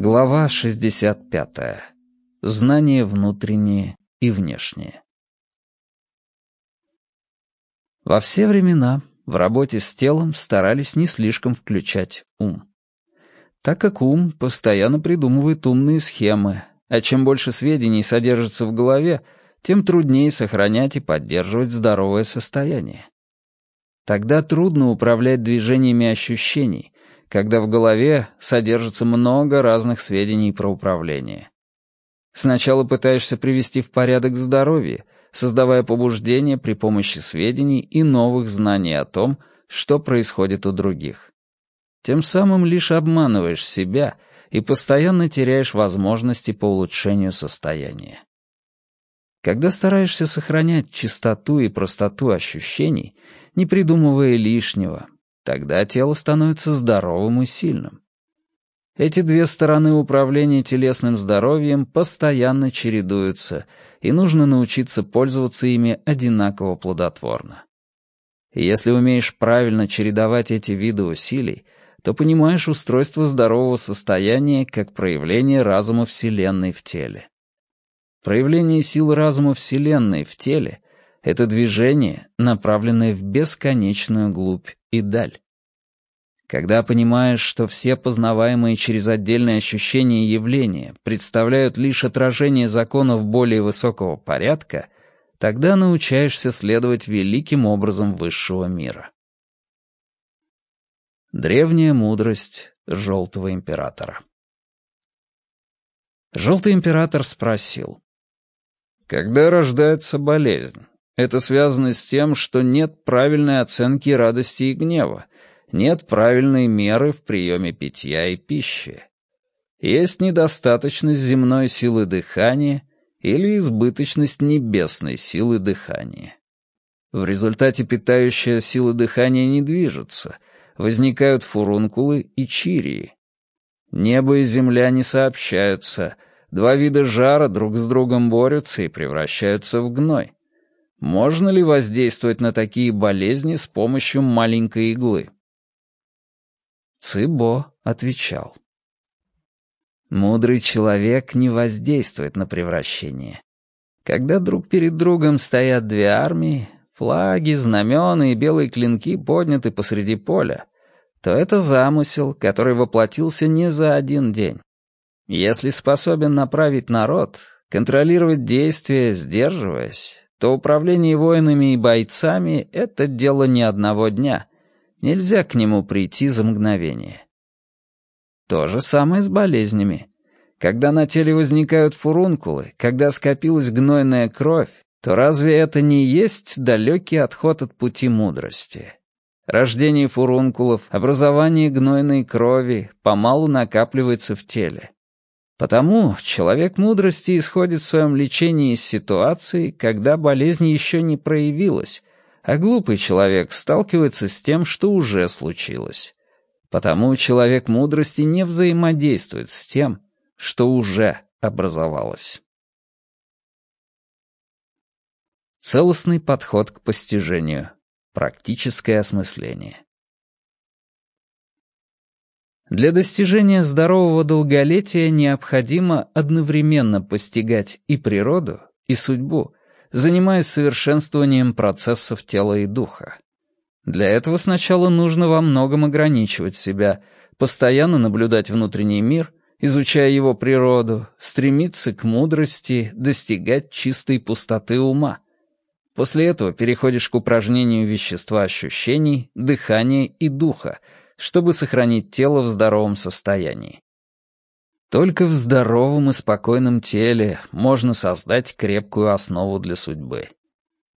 Глава 65. Знания внутренние и внешние. Во все времена в работе с телом старались не слишком включать ум. Так как ум постоянно придумывает умные схемы, а чем больше сведений содержится в голове, тем труднее сохранять и поддерживать здоровое состояние. Тогда трудно управлять движениями ощущений, когда в голове содержится много разных сведений про управление. Сначала пытаешься привести в порядок здоровье, создавая побуждение при помощи сведений и новых знаний о том, что происходит у других. Тем самым лишь обманываешь себя и постоянно теряешь возможности по улучшению состояния. Когда стараешься сохранять чистоту и простоту ощущений, не придумывая лишнего, тогда тело становится здоровым и сильным. Эти две стороны управления телесным здоровьем постоянно чередуются, и нужно научиться пользоваться ими одинаково плодотворно. если умеешь правильно чередовать эти виды усилий, то понимаешь устройство здорового состояния как проявление разума Вселенной в теле. Проявление сил разума Вселенной в теле — это движение, направленное в бесконечную глубь и даль. Когда понимаешь, что все познаваемые через отдельные ощущения явления представляют лишь отражение законов более высокого порядка, тогда научаешься следовать великим образом высшего мира. Древняя мудрость Желтого Императора Желтый Император спросил, «Когда рождается болезнь, это связано с тем, что нет правильной оценки радости и гнева, нет правильной меры в приеме питья и пищи. Есть недостаточность земной силы дыхания или избыточность небесной силы дыхания. В результате питающая сила дыхания не движется, возникают фурункулы и чирии. Небо и земля не сообщаются, два вида жара друг с другом борются и превращаются в гной. Можно ли воздействовать на такие болезни с помощью маленькой иглы? Цыбо отвечал. Мудрый человек не воздействует на превращение. Когда друг перед другом стоят две армии, флаги, знамена и белые клинки подняты посреди поля, то это замысел, который воплотился не за один день. Если способен направить народ, контролировать действия, сдерживаясь, то управление воинами и бойцами — это дело не одного дня, Нельзя к нему прийти за мгновение. То же самое с болезнями. Когда на теле возникают фурункулы, когда скопилась гнойная кровь, то разве это не есть далекий отход от пути мудрости? Рождение фурункулов, образование гнойной крови помалу накапливается в теле. Потому человек мудрости исходит в своем лечении из ситуации, когда болезнь еще не проявилась, а глупый человек сталкивается с тем, что уже случилось. Потому человек мудрости не взаимодействует с тем, что уже образовалось. Целостный подход к постижению. Практическое осмысление. Для достижения здорового долголетия необходимо одновременно постигать и природу, и судьбу, занимаясь совершенствованием процессов тела и духа. Для этого сначала нужно во многом ограничивать себя, постоянно наблюдать внутренний мир, изучая его природу, стремиться к мудрости, достигать чистой пустоты ума. После этого переходишь к упражнению вещества ощущений, дыхания и духа, чтобы сохранить тело в здоровом состоянии. Только в здоровом и спокойном теле можно создать крепкую основу для судьбы.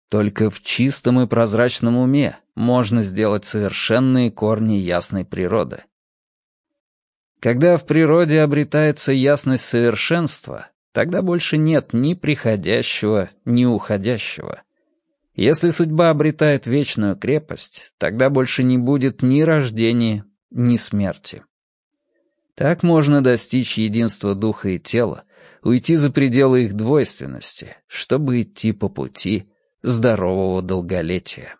Только в чистом и прозрачном уме можно сделать совершенные корни ясной природы. Когда в природе обретается ясность совершенства, тогда больше нет ни приходящего, ни уходящего. Если судьба обретает вечную крепость, тогда больше не будет ни рождения, ни смерти. Так можно достичь единства духа и тела, уйти за пределы их двойственности, чтобы идти по пути здорового долголетия.